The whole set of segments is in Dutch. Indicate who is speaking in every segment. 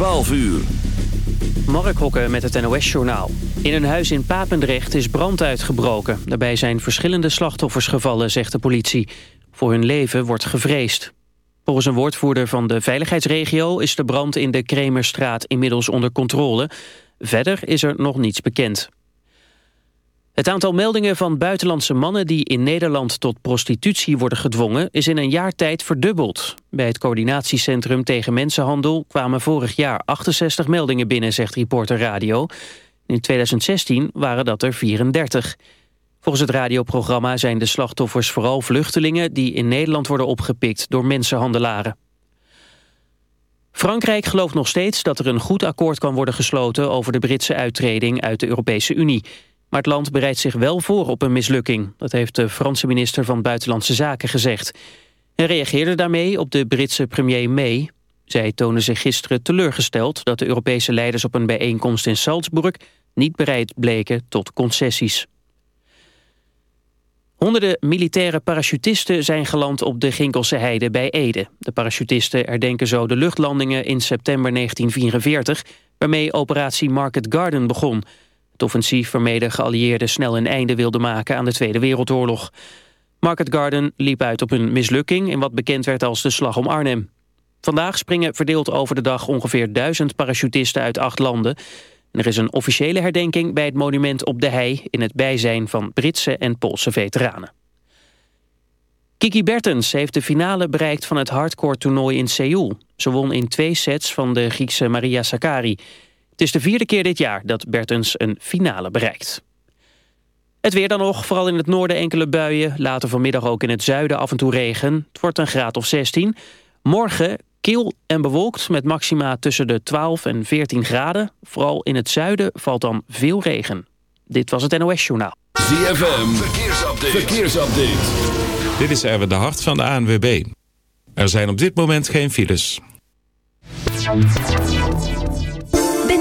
Speaker 1: 12 uur.
Speaker 2: Mark Hokken met het NOS-journaal. In een huis in Papendrecht is brand uitgebroken. Daarbij zijn verschillende slachtoffers gevallen, zegt de politie. Voor hun leven wordt gevreesd. Volgens een woordvoerder van de veiligheidsregio... is de brand in de Kremerstraat inmiddels onder controle. Verder is er nog niets bekend. Het aantal meldingen van buitenlandse mannen die in Nederland tot prostitutie worden gedwongen is in een jaar tijd verdubbeld. Bij het coördinatiecentrum tegen mensenhandel kwamen vorig jaar 68 meldingen binnen, zegt Reporter Radio. In 2016 waren dat er 34. Volgens het radioprogramma zijn de slachtoffers vooral vluchtelingen die in Nederland worden opgepikt door mensenhandelaren. Frankrijk gelooft nog steeds dat er een goed akkoord kan worden gesloten over de Britse uittreding uit de Europese Unie. Maar het land bereidt zich wel voor op een mislukking. Dat heeft de Franse minister van Buitenlandse Zaken gezegd. Hij reageerde daarmee op de Britse premier May. Zij tonen zich gisteren teleurgesteld dat de Europese leiders op een bijeenkomst in Salzburg niet bereid bleken tot concessies. Honderden militaire parachutisten zijn geland op de Ginkelse Heide bij Ede. De parachutisten herdenken zo de luchtlandingen in september 1944... waarmee operatie Market Garden begon... Offensief waarmee de geallieerden snel een einde wilden maken aan de Tweede Wereldoorlog. Market Garden liep uit op een mislukking in wat bekend werd als de Slag om Arnhem. Vandaag springen verdeeld over de dag ongeveer duizend parachutisten uit acht landen. er is een officiële herdenking bij het monument op de hei... in het bijzijn van Britse en Poolse veteranen. Kiki Bertens heeft de finale bereikt van het hardcore toernooi in Seoul. Ze won in twee sets van de Griekse Maria Sakkari... Het is de vierde keer dit jaar dat Bertens een finale bereikt. Het weer dan nog, vooral in het noorden enkele buien. Later vanmiddag ook in het zuiden af en toe regen. Het wordt een graad of 16. Morgen kil en bewolkt met maxima tussen de 12 en 14 graden. Vooral in het zuiden valt dan veel regen. Dit was het NOS Journaal.
Speaker 1: ZFM, verkeersupdate. verkeersupdate.
Speaker 3: Dit is Erwin de Hart van de ANWB. Er zijn op dit moment geen files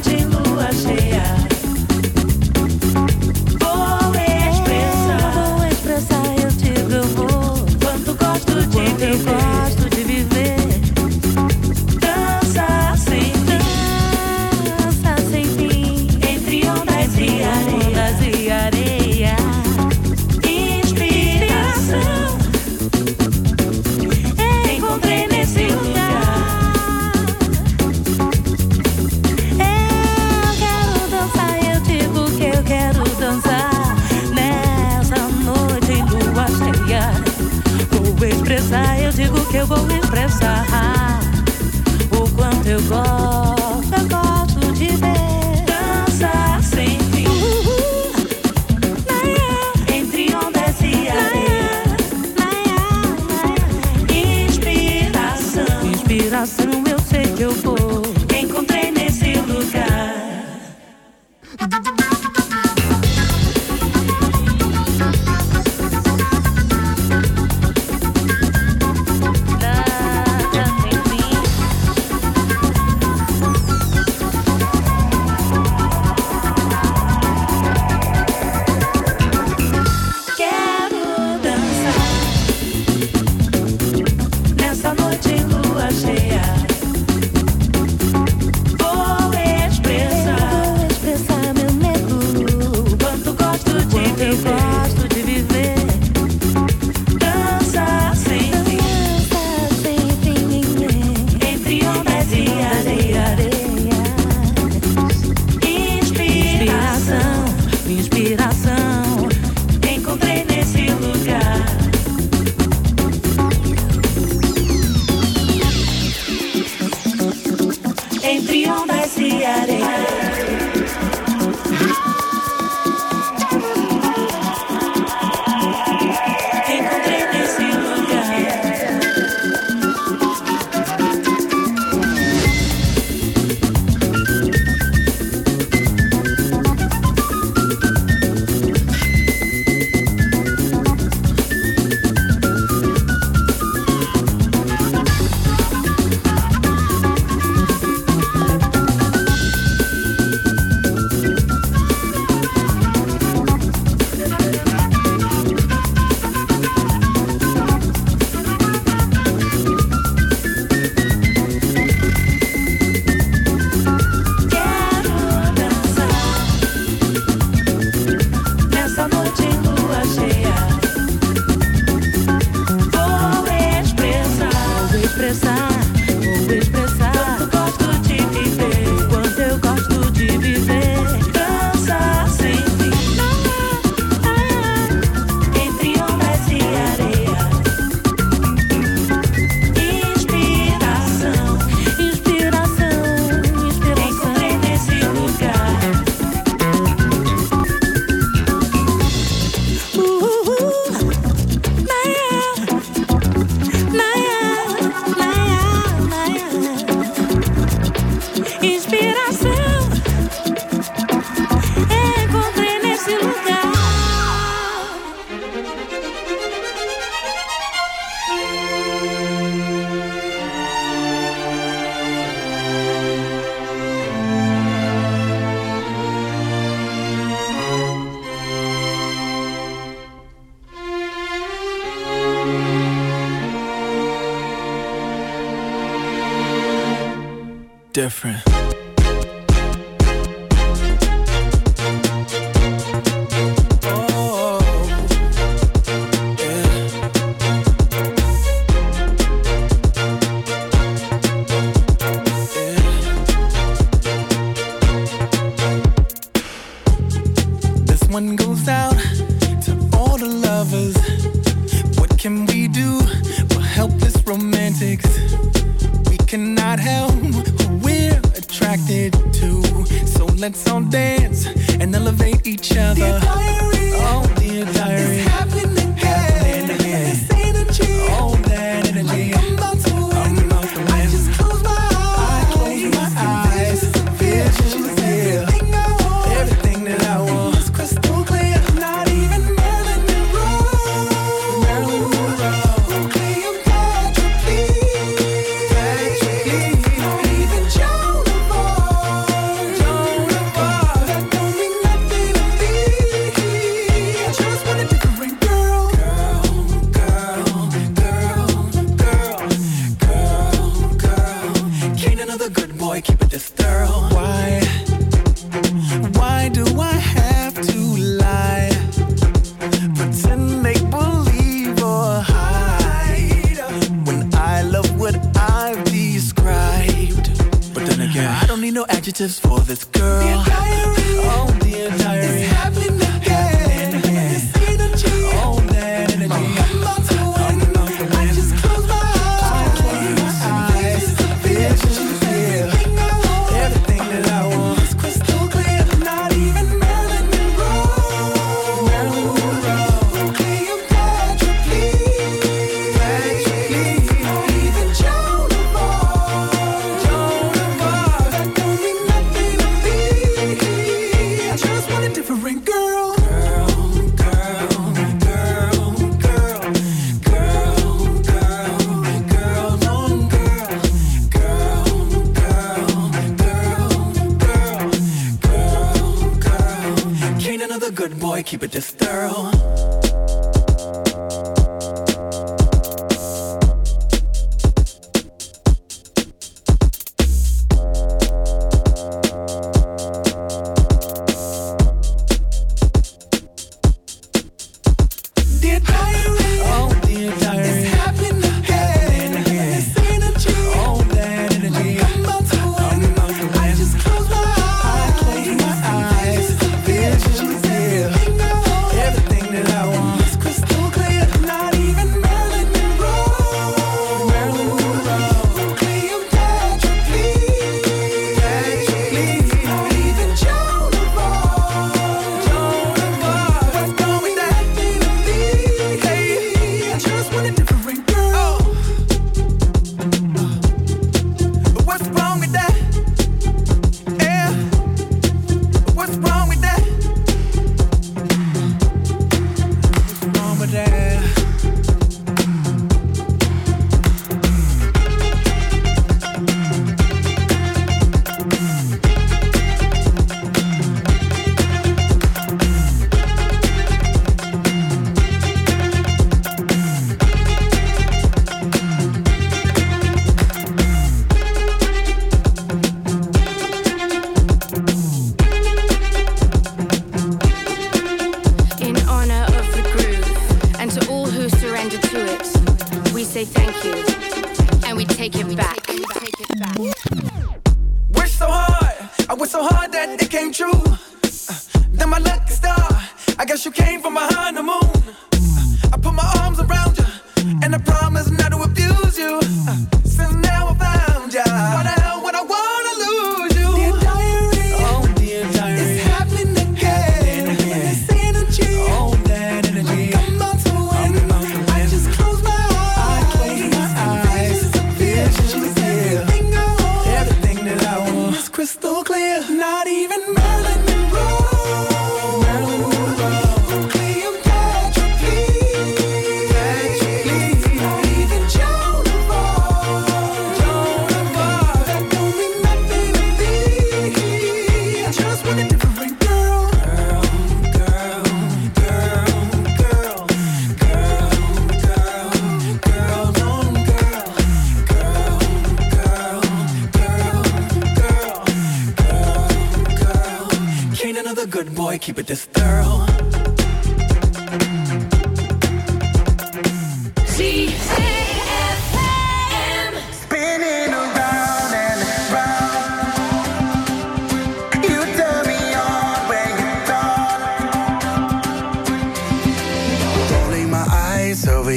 Speaker 4: de novo. O quanto eu gosto, inspirar.
Speaker 5: Different.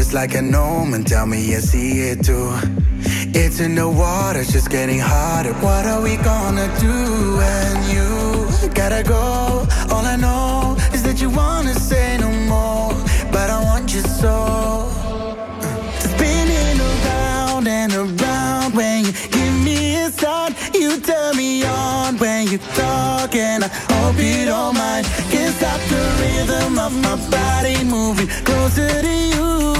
Speaker 6: just like a gnome and tell me you see it too. It's in the water, it's just getting hotter. What are we gonna do when you gotta go? All I know is that you wanna say no more, but I want you so. Spinning around and around when you give me a sign, you turn me on when you talk, and I hope you don't mind. Can't stop the rhythm of my body moving closer to you.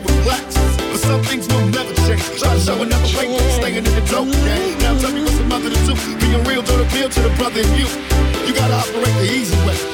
Speaker 7: filled with. But some things will never change. Try staying in the dope game. Now tell me what's the mother to do. Being real, don't appeal to the brother in you. You gotta operate the easy way.